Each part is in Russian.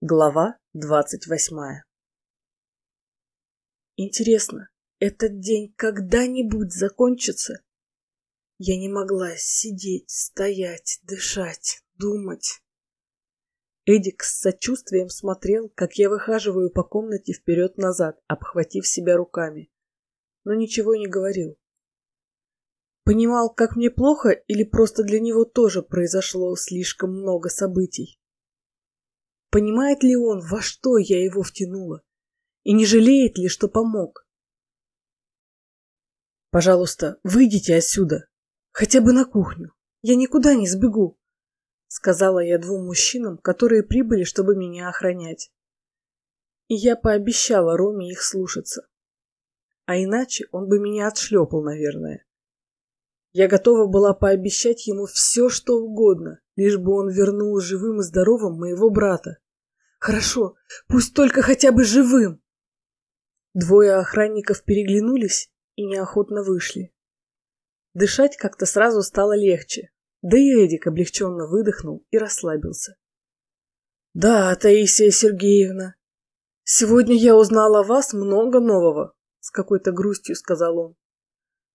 Глава двадцать восьмая Интересно, этот день когда-нибудь закончится? Я не могла сидеть, стоять, дышать, думать. Эдик с сочувствием смотрел, как я выхаживаю по комнате вперед-назад, обхватив себя руками, но ничего не говорил. Понимал, как мне плохо, или просто для него тоже произошло слишком много событий. Понимает ли он, во что я его втянула? И не жалеет ли, что помог? Пожалуйста, выйдите отсюда. Хотя бы на кухню. Я никуда не сбегу. Сказала я двум мужчинам, которые прибыли, чтобы меня охранять. И я пообещала Роме их слушаться. А иначе он бы меня отшлепал, наверное. Я готова была пообещать ему все, что угодно, лишь бы он вернул живым и здоровым моего брата. Хорошо, пусть только хотя бы живым. Двое охранников переглянулись и неохотно вышли. Дышать как-то сразу стало легче, да и Эдик облегченно выдохнул и расслабился. «Да, Таисия Сергеевна, сегодня я узнал о вас много нового», — с какой-то грустью сказал он.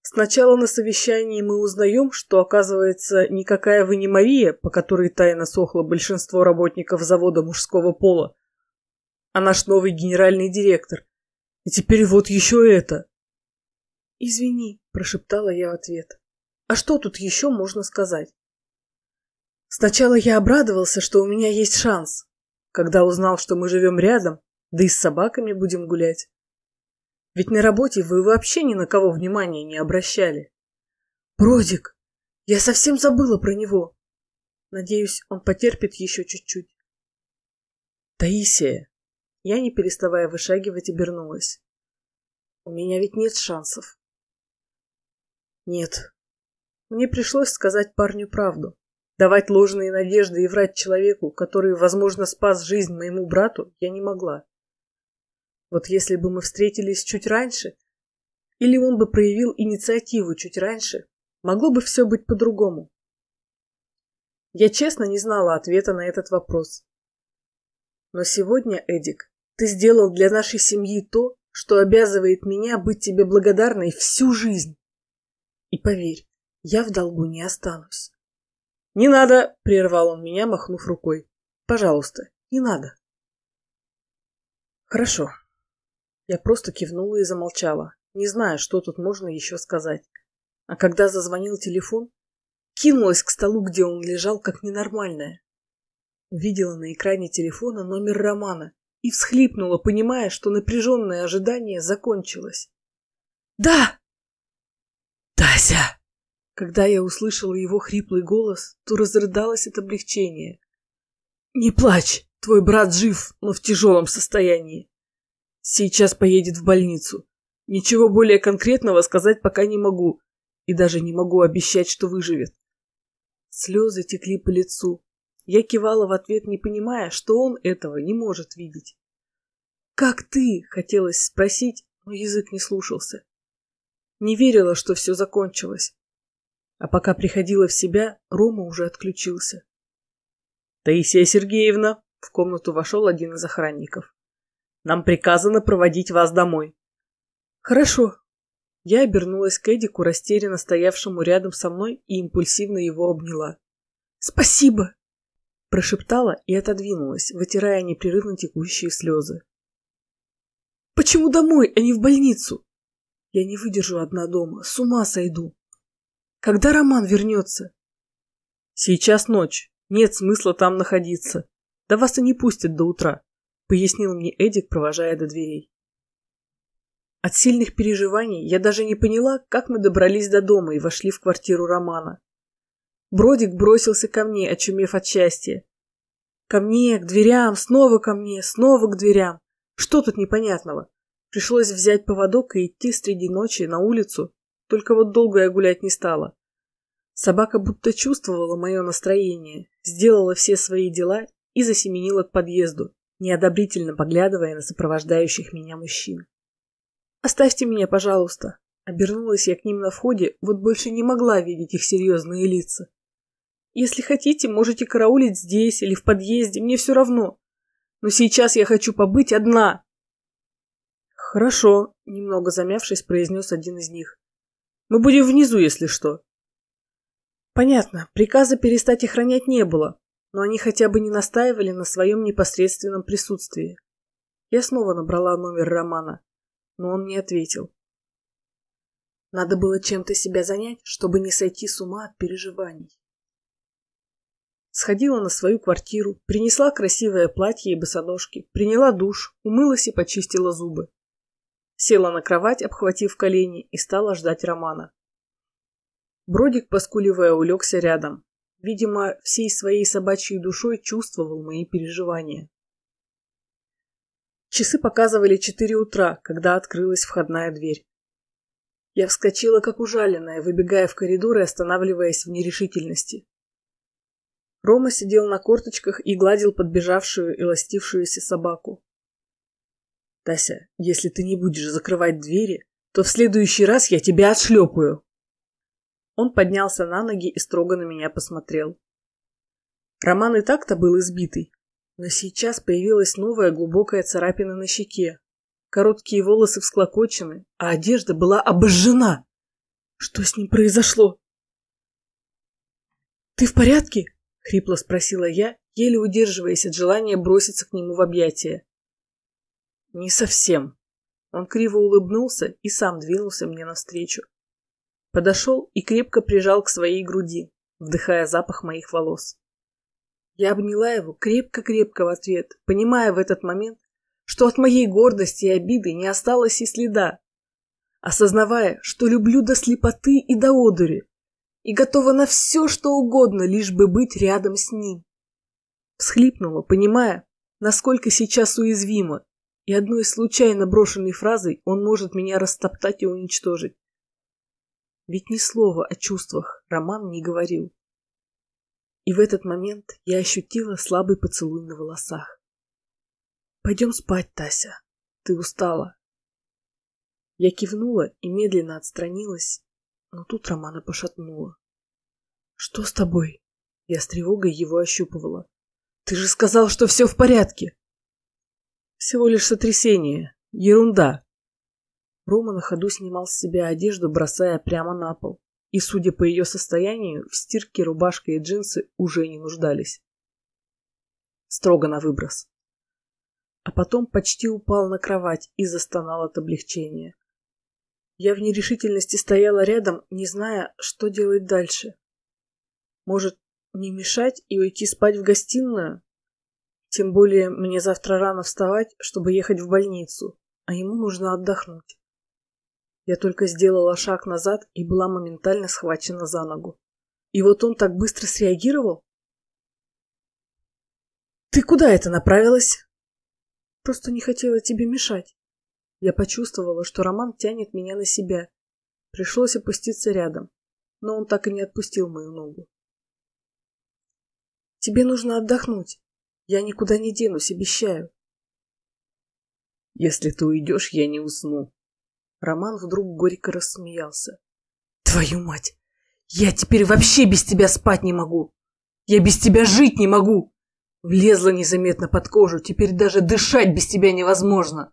Сначала на совещании мы узнаем, что, оказывается, никакая вы не Мария, по которой тайно сохло большинство работников завода мужского пола, а наш новый генеральный директор. И теперь вот еще это. «Извини», — прошептала я в ответ. «А что тут еще можно сказать?» Сначала я обрадовался, что у меня есть шанс, когда узнал, что мы живем рядом, да и с собаками будем гулять. Ведь на работе вы вообще ни на кого внимания не обращали. Бродик! Я совсем забыла про него. Надеюсь, он потерпит еще чуть-чуть. Таисия! Я, не переставая вышагивать, обернулась. У меня ведь нет шансов. Нет. Мне пришлось сказать парню правду. Давать ложные надежды и врать человеку, который, возможно, спас жизнь моему брату, я не могла. Вот если бы мы встретились чуть раньше, или он бы проявил инициативу чуть раньше, могло бы все быть по-другому. Я честно не знала ответа на этот вопрос. Но сегодня, Эдик, ты сделал для нашей семьи то, что обязывает меня быть тебе благодарной всю жизнь. И поверь, я в долгу не останусь. Не надо, прервал он меня, махнув рукой. Пожалуйста, не надо. Хорошо, я просто кивнула и замолчала, не зная, что тут можно еще сказать. А когда зазвонил телефон, кинулась к столу, где он лежал, как ненормальная. Увидела на экране телефона номер Романа и всхлипнула, понимая, что напряженное ожидание закончилось. «Да!» «Тася!» Когда я услышала его хриплый голос, то разрыдалась от облегчения. «Не плачь! Твой брат жив, но в тяжелом состоянии. Сейчас поедет в больницу. Ничего более конкретного сказать пока не могу. И даже не могу обещать, что выживет. Слезы текли по лицу. Я кивала в ответ, не понимая, что он этого не может видеть. «Как ты?» — хотелось спросить, но язык не слушался. Не верила, что все закончилось. А пока приходила в себя, Рома уже отключился. «Таисия Сергеевна!» — в комнату вошел один из охранников. Нам приказано проводить вас домой. Хорошо. Я обернулась к Эдику, растерянно стоявшему рядом со мной, и импульсивно его обняла. Спасибо! Прошептала и отодвинулась, вытирая непрерывно текущие слезы. Почему домой, а не в больницу? Я не выдержу одна дома, с ума сойду. Когда Роман вернется? Сейчас ночь, нет смысла там находиться. Да вас и не пустят до утра пояснил мне Эдик, провожая до дверей. От сильных переживаний я даже не поняла, как мы добрались до дома и вошли в квартиру Романа. Бродик бросился ко мне, очумев от счастья. Ко мне, к дверям, снова ко мне, снова к дверям. Что тут непонятного? Пришлось взять поводок и идти среди ночи на улицу, только вот долго я гулять не стала. Собака будто чувствовала мое настроение, сделала все свои дела и засеменила к подъезду неодобрительно поглядывая на сопровождающих меня мужчин. «Оставьте меня, пожалуйста!» Обернулась я к ним на входе, вот больше не могла видеть их серьезные лица. «Если хотите, можете караулить здесь или в подъезде, мне все равно. Но сейчас я хочу побыть одна. Хорошо, немного замявшись, произнес один из них. Мы будем внизу, если что. Понятно, приказа перестать охранять не было, но они хотя бы не настаивали на своем непосредственном присутствии. Я снова набрала номер Романа, но он не ответил. Надо было чем-то себя занять, чтобы не сойти с ума от переживаний. Сходила на свою квартиру, принесла красивое платье и босоножки, приняла душ, умылась и почистила зубы. Села на кровать, обхватив колени, и стала ждать Романа. Бродик, поскуливая, улегся рядом. Видимо, всей своей собачьей душой чувствовал мои переживания. Часы показывали четыре утра, когда открылась входная дверь. Я вскочила, как ужаленная, выбегая в коридор и останавливаясь в нерешительности. Рома сидел на корточках и гладил подбежавшую и ластившуюся собаку. «Тася, если ты не будешь закрывать двери, то в следующий раз я тебя отшлепаю!» Он поднялся на ноги и строго на меня посмотрел. Роман и так-то был избитый, но сейчас появилась новая глубокая царапина на щеке. Короткие волосы всклокочены, а одежда была обожжена. Что с ним произошло? «Ты в порядке?» — хрипло спросила я, еле удерживаясь от желания броситься к нему в объятия. «Не совсем». Он криво улыбнулся и сам двинулся мне навстречу. Подошел и крепко прижал к своей груди, вдыхая запах моих волос. Я обняла его крепко-крепко в ответ, понимая в этот момент, что от моей гордости и обиды не осталось и следа, осознавая, что люблю до слепоты и до одури, и готова на все, что угодно, лишь бы быть рядом с ним. Всхлипнула, понимая, насколько сейчас уязвима, и одной случайно брошенной фразой он может меня растоптать и уничтожить. Ведь ни слова о чувствах Роман не говорил. И в этот момент я ощутила слабый поцелуй на волосах. «Пойдем спать, Тася. Ты устала». Я кивнула и медленно отстранилась, но тут Романа пошатнула. «Что с тобой?» Я с тревогой его ощупывала. «Ты же сказал, что все в порядке!» «Всего лишь сотрясение. Ерунда!» Рома на ходу снимал с себя одежду, бросая прямо на пол и, судя по ее состоянию, в стирке рубашка и джинсы уже не нуждались. Строго на выброс. А потом почти упал на кровать и застонал от облегчения. Я в нерешительности стояла рядом, не зная, что делать дальше. Может, не мешать и уйти спать в гостиную? Тем более мне завтра рано вставать, чтобы ехать в больницу, а ему нужно отдохнуть. Я только сделала шаг назад и была моментально схвачена за ногу. И вот он так быстро среагировал. «Ты куда это направилась?» «Просто не хотела тебе мешать». Я почувствовала, что Роман тянет меня на себя. Пришлось опуститься рядом, но он так и не отпустил мою ногу. «Тебе нужно отдохнуть. Я никуда не денусь, обещаю». «Если ты уйдешь, я не усну», Роман вдруг горько рассмеялся. «Твою мать! Я теперь вообще без тебя спать не могу! Я без тебя жить не могу! Влезла незаметно под кожу, теперь даже дышать без тебя невозможно!»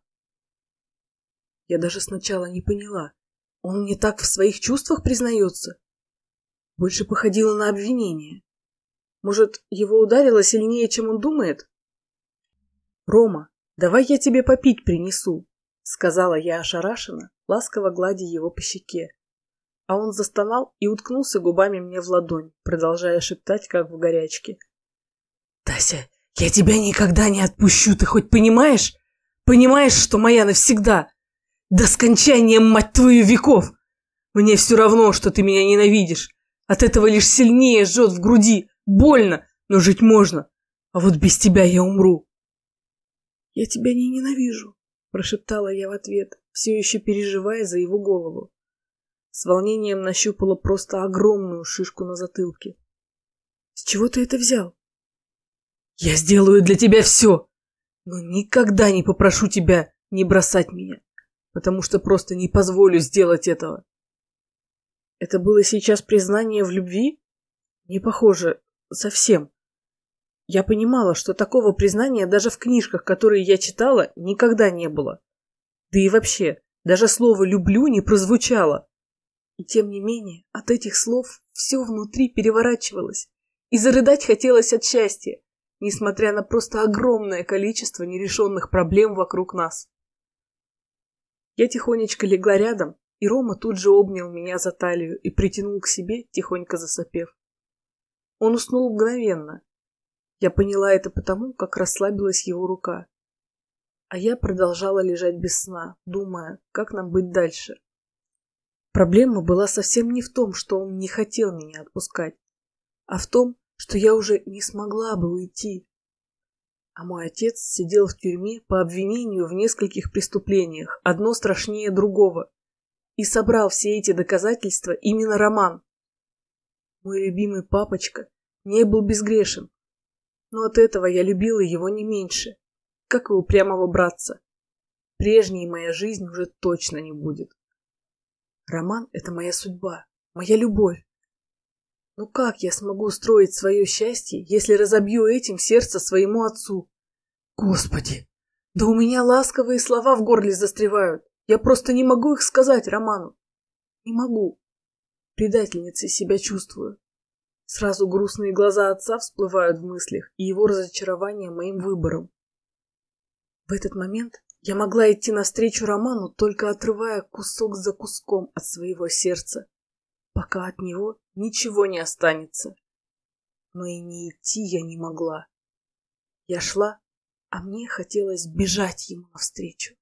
Я даже сначала не поняла. Он мне так в своих чувствах признается? Больше походило на обвинение. Может, его ударило сильнее, чем он думает? «Рома, давай я тебе попить принесу», — сказала я ошарашенно, ласково гладя его по щеке. А он застонал и уткнулся губами мне в ладонь, продолжая шептать, как в горячке. «Тася, я тебя никогда не отпущу, ты хоть понимаешь? Понимаешь, что моя навсегда? До скончания, мать твою, веков! Мне все равно, что ты меня ненавидишь. От этого лишь сильнее жжет в груди. Больно, но жить можно. А вот без тебя я умру. Я тебя не ненавижу, прошептала я в ответ, все еще переживая за его голову. С волнением нащупала просто огромную шишку на затылке. С чего ты это взял? Я сделаю для тебя все, но никогда не попрошу тебя не бросать меня, потому что просто не позволю сделать этого. Это было сейчас признание в любви? Не похоже, совсем. Я понимала, что такого признания даже в книжках, которые я читала, никогда не было. Да и вообще, даже слово «люблю» не прозвучало. И тем не менее, от этих слов все внутри переворачивалось, и зарыдать хотелось от счастья, несмотря на просто огромное количество нерешенных проблем вокруг нас. Я тихонечко легла рядом, и Рома тут же обнял меня за талию и притянул к себе, тихонько засопев. Он уснул мгновенно. Я поняла это потому, как расслабилась его рука. А я продолжала лежать без сна, думая, как нам быть дальше. Проблема была совсем не в том, что он не хотел меня отпускать, а в том, что я уже не смогла бы уйти. А мой отец сидел в тюрьме по обвинению в нескольких преступлениях, одно страшнее другого, и собрал все эти доказательства именно Роман. Мой любимый папочка не был безгрешен, но от этого я любила его не меньше, как и упрямого братца. Прежней моя жизнь уже точно не будет. Роман — это моя судьба, моя любовь. Ну как я смогу устроить свое счастье, если разобью этим сердце своему отцу? Господи, да у меня ласковые слова в горле застревают. Я просто не могу их сказать Роману. Не могу. Предательницей себя чувствую. Сразу грустные глаза отца всплывают в мыслях и его разочарование моим выбором. В этот момент я могла идти навстречу Роману, только отрывая кусок за куском от своего сердца пока от него ничего не останется. Но и не идти я не могла. Я шла, а мне хотелось бежать ему навстречу.